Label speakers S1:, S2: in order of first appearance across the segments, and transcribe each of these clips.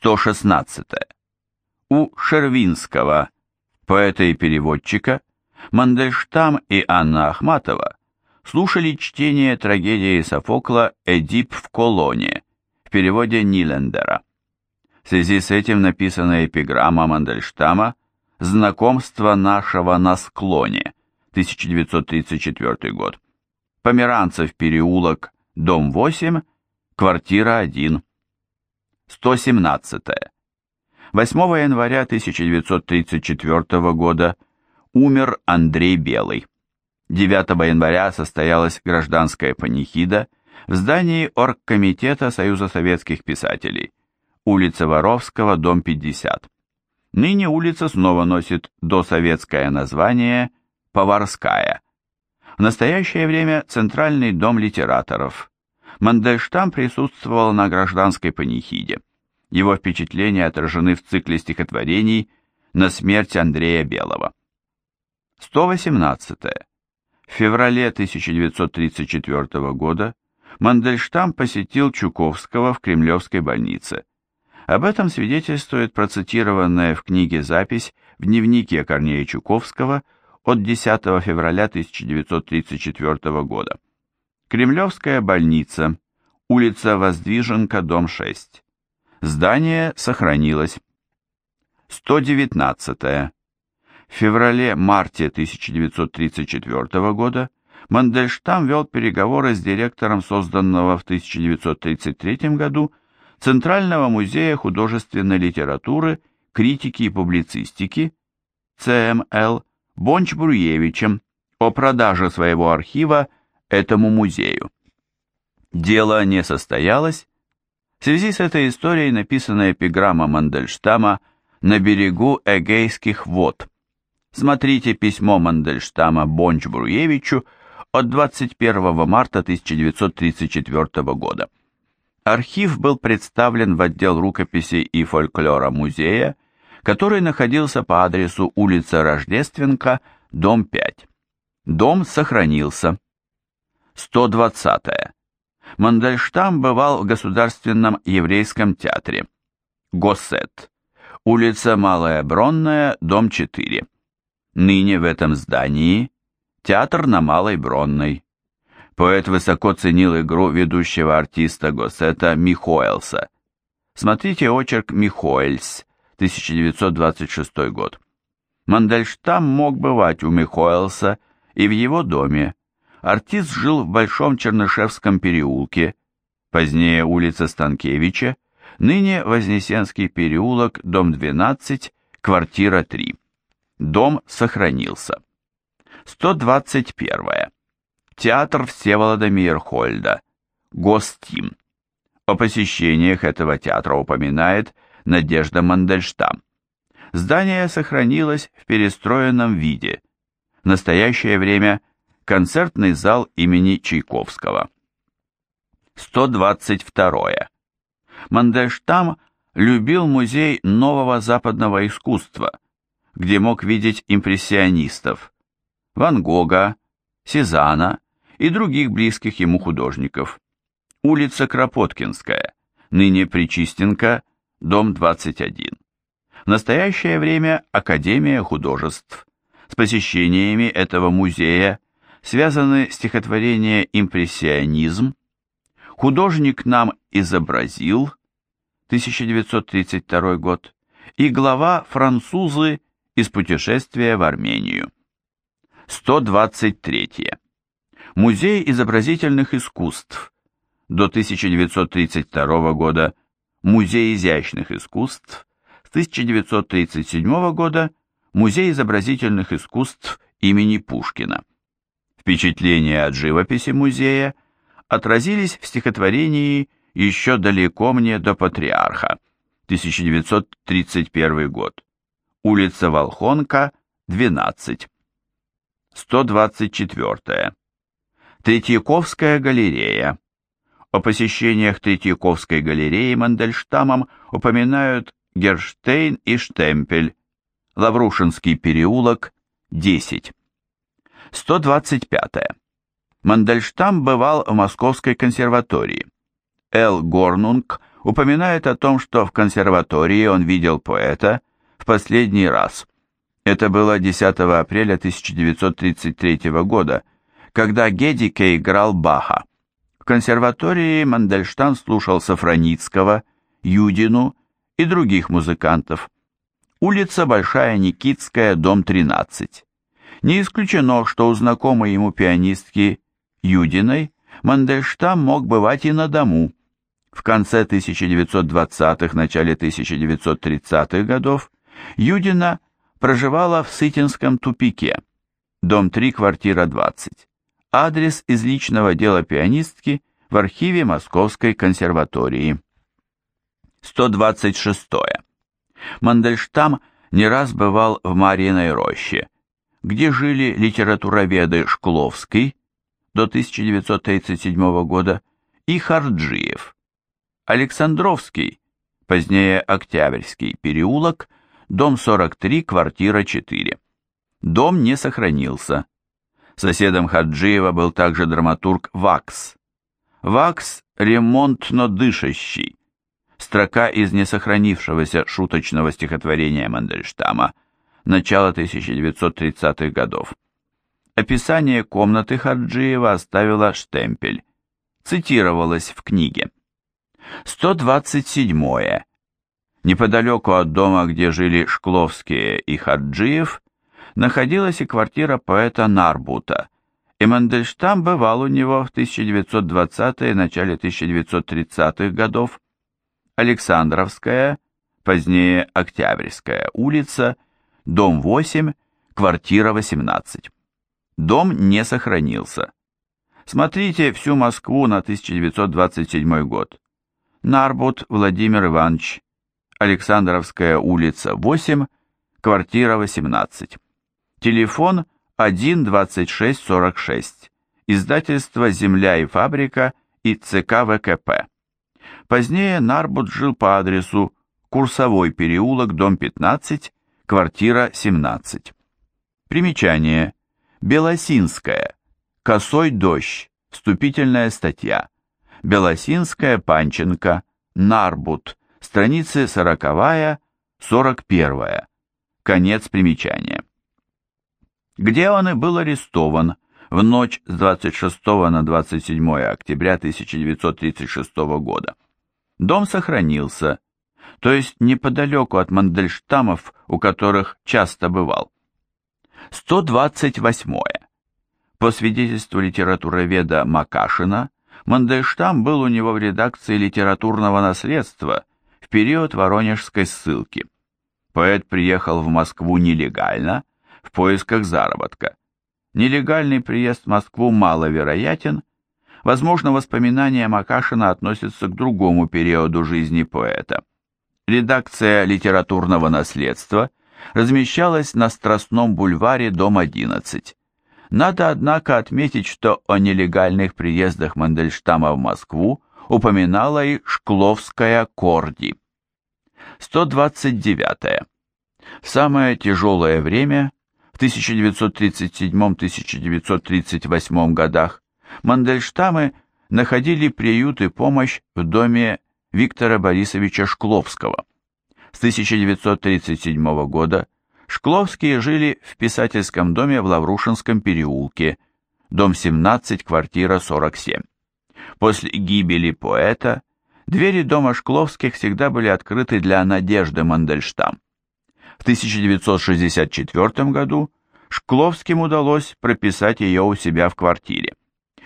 S1: 116. У Шервинского, поэта и переводчика, Мандельштам и Анна Ахматова слушали чтение трагедии Софокла «Эдип в колонне» в переводе Нилендера. В связи с этим написана эпиграмма Мандельштама «Знакомство нашего на склоне» 1934 год. Померанцев переулок, дом 8, квартира 1. 117. 8 января 1934 года умер Андрей Белый. 9 января состоялась гражданская панихида в здании Оргкомитета Союза советских писателей, улица Воровского, дом 50. Ныне улица снова носит досоветское название Поварская. В настоящее время Центральный дом литераторов. Мандельштам присутствовал на гражданской панихиде. Его впечатления отражены в цикле стихотворений «На смерть Андрея Белого». 118. В феврале 1934 года Мандельштам посетил Чуковского в Кремлевской больнице. Об этом свидетельствует процитированная в книге запись в дневнике Корнея Чуковского от 10 февраля 1934 года. Кремлевская больница, улица Воздвиженка, дом 6. Здание сохранилось. 119. В феврале-марте 1934 года Мандельштам вел переговоры с директором созданного в 1933 году Центрального музея художественной литературы, критики и публицистики ЦМЛ Бонч-Бруевичем о продаже своего архива этому музею. Дело не состоялось. В связи с этой историей написана эпиграмма Мандельштама «На берегу Эгейских вод». Смотрите письмо Мандельштама Бонч-Бруевичу от 21 марта 1934 года. Архив был представлен в отдел рукописей и фольклора музея, который находился по адресу улица Рождественка, дом 5. Дом сохранился. 120. -е. Мандельштам бывал в Государственном еврейском театре. Госсет. Улица Малая Бронная, дом 4. Ныне в этом здании театр на Малой Бронной. Поэт высоко ценил игру ведущего артиста Госсета Михоэлса. Смотрите очерк «Михоэльс», 1926 год. Мандельштам мог бывать у Михоэлса и в его доме, Артист жил в Большом Чернышевском переулке, позднее улица Станкевича, ныне Вознесенский переулок, дом 12, квартира 3. Дом сохранился. 121. Театр Всеволода Мейерхольда. Гостим. О посещениях этого театра упоминает Надежда Мандельштам. Здание сохранилось в перестроенном виде. В настоящее время Концертный зал имени Чайковского. 122. Мандельштам любил музей нового западного искусства, где мог видеть импрессионистов, Ван Гога, Сезана и других близких ему художников. Улица Кропоткинская, ныне Причистенко, дом 21. В настоящее время Академия художеств. С посещениями этого музея связаны стихотворение «Импрессионизм», «Художник нам изобразил» 1932 год и глава «Французы из путешествия в Армению». 123. Музей изобразительных искусств. До 1932 года Музей изящных искусств. С 1937 года Музей изобразительных искусств имени Пушкина. Впечатления от живописи музея отразились в стихотворении «Еще далеко мне до патриарха» 1931 год. Улица Волхонка, 12. 124. Третьяковская галерея. О посещениях Третьяковской галереи Мандельштамом упоминают Герштейн и Штемпель, Лаврушинский переулок, 10. 125. -е. Мандельштам бывал в Московской консерватории. Л. Горнунг упоминает о том, что в консерватории он видел поэта в последний раз. Это было 10 апреля 1933 года, когда Гедике играл Баха. В консерватории Мандельштам слушал Сафроницкого, Юдину и других музыкантов. Улица Большая Никитская, дом 13. Не исключено, что у знакомой ему пианистки Юдиной Мандельштам мог бывать и на дому. В конце 1920-х, начале 1930-х годов Юдина проживала в Сытинском тупике, дом 3, квартира 20. Адрес из личного дела пианистки в архиве Московской консерватории. 126. Мандельштам не раз бывал в Марьиной роще, где жили литературоведы Шкловский до 1937 года и Харджиев. Александровский, позднее Октябрьский переулок, дом 43, квартира 4. Дом не сохранился. Соседом Хаджиева был также драматург Вакс. Вакс ремонтно дышащий. Строка из несохранившегося шуточного стихотворения Мандельштама начала 1930-х годов. Описание комнаты Хаджиева оставила штемпель. Цитировалось в книге. 127. -е. Неподалеку от дома, где жили Шкловские и Хаджиев, находилась и квартира поэта Нарбута, и Мандельштам бывал у него в 1920-е, начале 1930-х годов. Александровская, позднее Октябрьская улица, дом 8, квартира 18. Дом не сохранился. Смотрите всю Москву на 1927 год. Нарбут Владимир Иванович, Александровская улица, 8, квартира 18. Телефон 12646. Издательство «Земля и фабрика» и ЦК ВКП. Позднее Нарбут жил по адресу Курсовой переулок, дом 15, квартира 17. Примечание. Белосинская. Косой дождь. Вступительная статья. Белосинская, Панченко, Нарбут, страницы 40-41. Конец примечания. Где он и был арестован в ночь с 26 на 27 октября 1936 года. Дом сохранился, то есть неподалеку от Мандельштамов, у которых часто бывал. 128. По свидетельству литературоведа Макашина, Мандельштам был у него в редакции литературного наследства в период Воронежской ссылки. Поэт приехал в Москву нелегально, в поисках заработка. Нелегальный приезд в Москву маловероятен, возможно, воспоминания Макашина относятся к другому периоду жизни поэта. Редакция литературного наследства размещалась на Страстном бульваре, дом 11. Надо, однако, отметить, что о нелегальных приездах Мандельштама в Москву упоминала и Шкловская Корди. 129. В самое тяжелое время, в 1937-1938 годах, Мандельштамы находили приют и помощь в доме Виктора Борисовича Шкловского. С 1937 года Шкловские жили в писательском доме в Лаврушинском переулке, дом 17, квартира 47. После гибели поэта двери дома Шкловских всегда были открыты для Надежды Мандельштам. В 1964 году Шкловским удалось прописать ее у себя в квартире.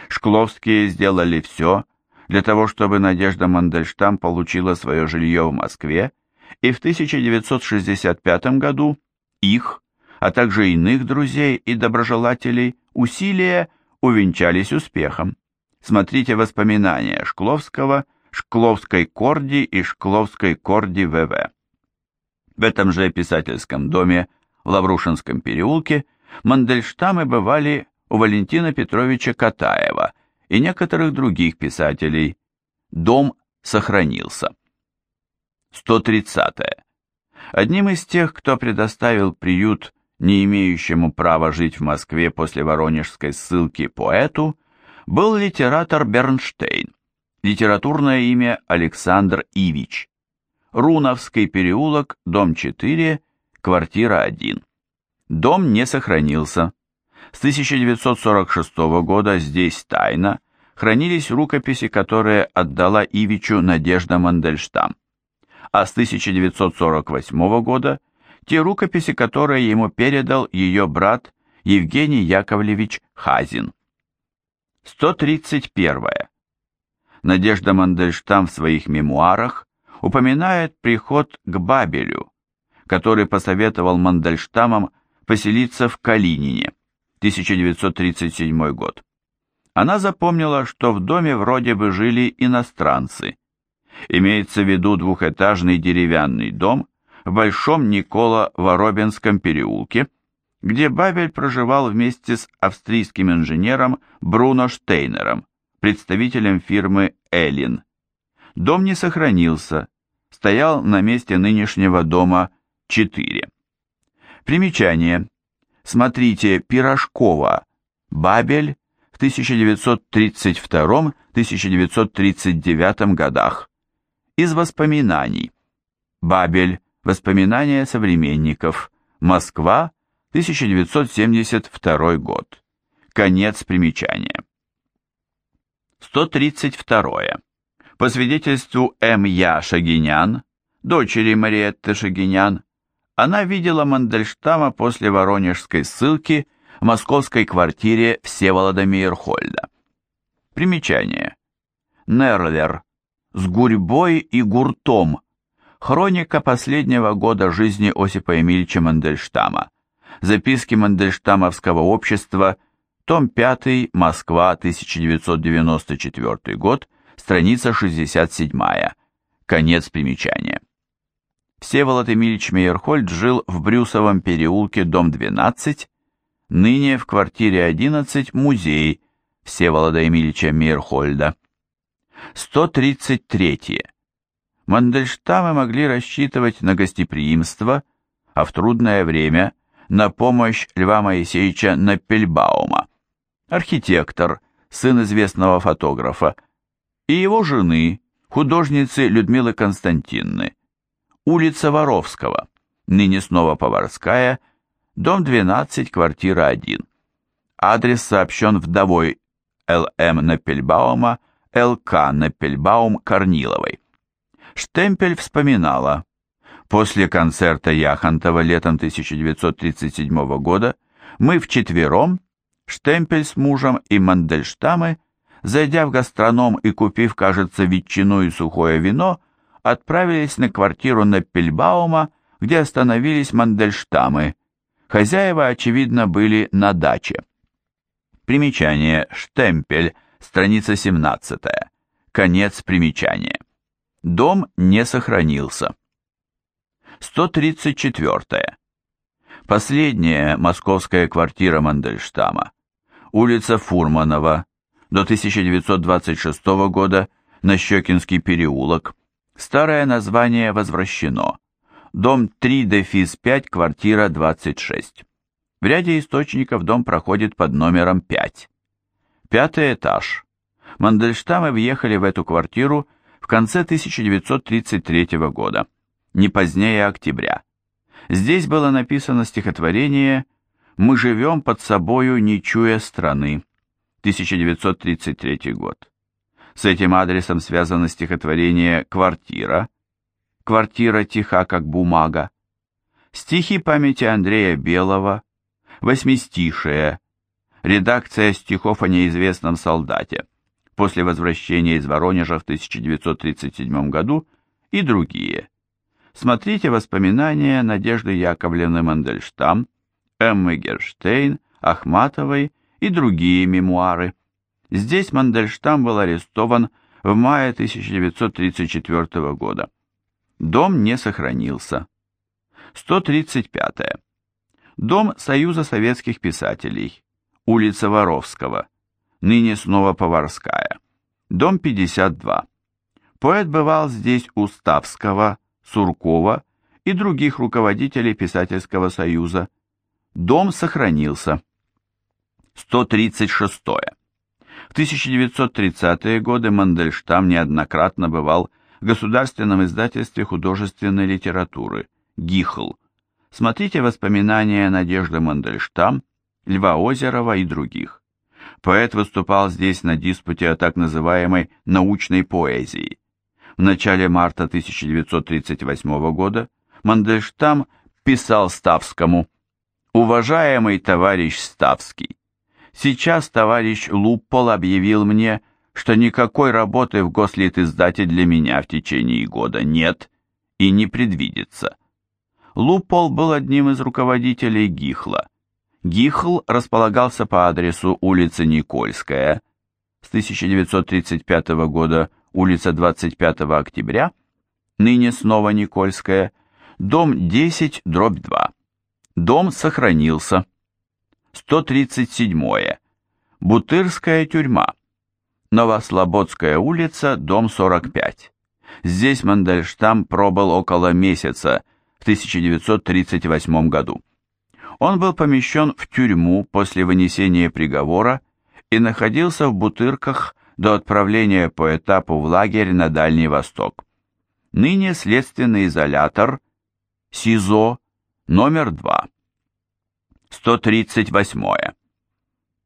S1: Шкловские сделали все для того, чтобы Надежда Мандельштам получила свое жилье в Москве, и в 1965 году их, а также иных друзей и доброжелателей, усилия увенчались успехом. Смотрите воспоминания Шкловского, Шкловской Корди и Шкловской Корди ВВ. В этом же писательском доме в Лаврушинском переулке Мандельштамы бывали у Валентина Петровича Катаева и некоторых других писателей. Дом сохранился. 130. -е. Одним из тех, кто предоставил приют не имеющему права жить в Москве после воронежской ссылки поэту, был литератор Бернштейн. Литературное имя Александр Ивич. Руновский переулок, дом 4, квартира 1. Дом не сохранился. С 1946 года здесь тайно хранились рукописи, которые отдала Ивичу Надежда Мандельштам. А с 1948 года те рукописи, которые ему передал ее брат Евгений Яковлевич Хазин. 131. Надежда Мандельштам в своих мемуарах упоминает приход к Бабелю, который посоветовал Мандельштамам поселиться в Калинине, 1937 год. Она запомнила, что в доме вроде бы жили иностранцы. Имеется в виду двухэтажный деревянный дом в Большом Никола-Воробинском переулке, где Бабель проживал вместе с австрийским инженером Бруно Штейнером, представителем фирмы «Эллин». Дом не сохранился, стоял на месте нынешнего дома 4. Примечание. Смотрите Пирожкова, Бабель в 1932-1939 годах. Из воспоминаний. Бабель. Воспоминания современников. Москва, 1972 год. Конец примечания. 132. По свидетельству М. Я. Шагинян, дочери Мариетты Шагинян, она видела Мандельштама после воронежской ссылки в московской квартире Всеволода Мейерхольда. Примечание. Нерлер. С гурьбой и гуртом. Хроника последнего года жизни Осипа Эмильевича Мандельштама. Записки Мандельштамовского общества – том 5, Москва, 1994 год, страница 67, конец примечания. Всеволод Эмильевич Мейерхольд жил в Брюсовом переулке, дом 12, ныне в квартире 11 музей Всеволода Эмильевича Мейерхольда. 133. Мандельштамы могли рассчитывать на гостеприимство, а в трудное время на помощь Льва Моисеевича Напельбаума, архитектор, сын известного фотографа, и его жены, художницы Людмилы Константинны. Улица Воровского, ныне снова Поварская, дом 12, квартира 1. Адрес сообщен вдовой Л.М. Напельбаума, Л.К. Напельбаум Корниловой. Штемпель вспоминала. После концерта Яхонтова летом 1937 года мы вчетвером Штемпель с мужем и Мандельштамы, зайдя в гастроном и купив, кажется, ветчину и сухое вино, отправились на квартиру Неппельбаума, где остановились Мандельштамы. Хозяева, очевидно, были на даче. Примечание. Штемпель. Страница 17. Конец примечания. Дом не сохранился. 134. Последняя московская квартира Мандельштама, улица Фурманова, до 1926 года, Нащекинский переулок, старое название возвращено, дом 3 дефис 5, квартира 26. В ряде источников дом проходит под номером 5. Пятый этаж. Мандельштамы въехали в эту квартиру в конце 1933 года, не позднее октября. Здесь было написано стихотворение «Мы живем под собою, не чуя страны», 1933 год. С этим адресом связано стихотворение «Квартира», «Квартира тиха, как бумага», стихи памяти Андрея Белого, восьмистишие, редакция стихов о неизвестном солдате после возвращения из Воронежа в 1937 году и другие. Смотрите воспоминания Надежды Яковлевны Мандельштам, Эммы Герштейн, Ахматовой и другие мемуары. Здесь Мандельштам был арестован в мае 1934 года. Дом не сохранился. 135. Дом Союза советских писателей. Улица Воровского. Ныне снова Поварская. Дом 52. Поэт бывал здесь у Ставского, Суркова и других руководителей Писательского союза. Дом сохранился. 136. В 1930-е годы Мандельштам неоднократно бывал в Государственном издательстве художественной литературы «Гихл». Смотрите воспоминания Надежды Мандельштам, Льва Озерова и других. Поэт выступал здесь на диспуте о так называемой научной поэзии. В начале марта 1938 года Мандельштам писал Ставскому «Уважаемый товарищ Ставский, сейчас товарищ Луппол объявил мне, что никакой работы в гослит-издате для меня в течение года нет и не предвидится. Лупол был одним из руководителей Гихла. Гихл располагался по адресу улица Никольская, с 1935 года улица 25 октября, ныне снова Никольская, дом 10, дробь 2. Дом сохранился. 137. -е. Бутырская тюрьма. Новослободская улица, дом 45. Здесь Мандельштам пробыл около месяца в 1938 году. Он был помещен в тюрьму после вынесения приговора и находился в Бутырках до отправления по этапу в лагерь на Дальний Восток. Ныне следственный изолятор СИЗО номер 2. 138.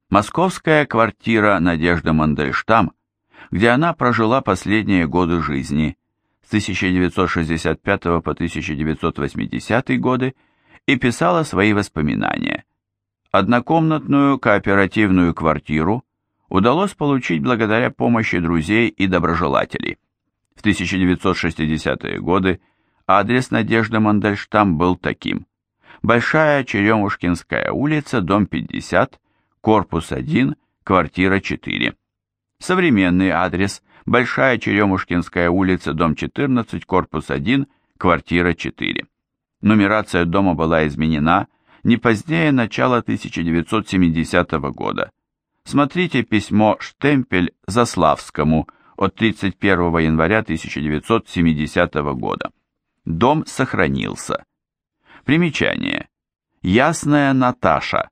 S1: Московская квартира Надежды Мандельштам, где она прожила последние годы жизни, с 1965 по 1980 годы и писала свои воспоминания. Однокомнатную кооперативную квартиру удалось получить благодаря помощи друзей и доброжелателей. В 1960-е годы адрес Надежды Мандельштам был таким. Большая Черемушкинская улица, дом 50, корпус 1, квартира 4. Современный адрес Большая Черемушкинская улица, дом 14, корпус 1, квартира 4. Нумерация дома была изменена не позднее начала 1970 года. Смотрите письмо «Штемпель» Заславскому от 31 января 1970 года. Дом сохранился. Примечание. Ясная Наташа.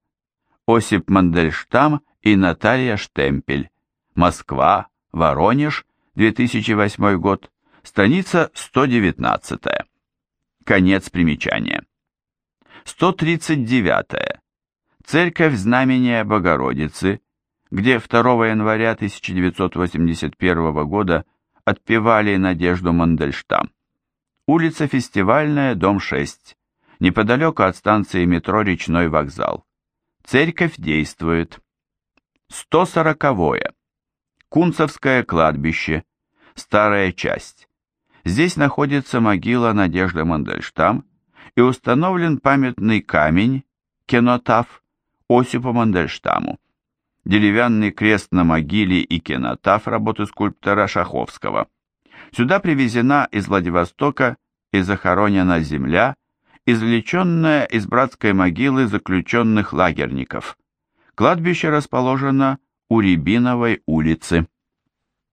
S1: Осип Мандельштам и Наталья Штемпель. Москва, Воронеж, 2008 год, страница 119. Конец примечания. 139. Церковь Знамения Богородицы, где 2 января 1981 года отпевали Надежду Мандельштам. Улица Фестивальная, дом 6, неподалеку от станции метро Речной вокзал. Церковь действует. 140. -е. Кунцевское кладбище, старая часть. Здесь находится могила Надежды Мандельштам и установлен памятный камень, кенотаф, Осипу Мандельштаму. Деревянный крест на могиле и кенотаф работы скульптора Шаховского. Сюда привезена из Владивостока и захоронена земля, извлеченная из братской могилы заключенных лагерников. Кладбище расположено у Рябиновой улицы.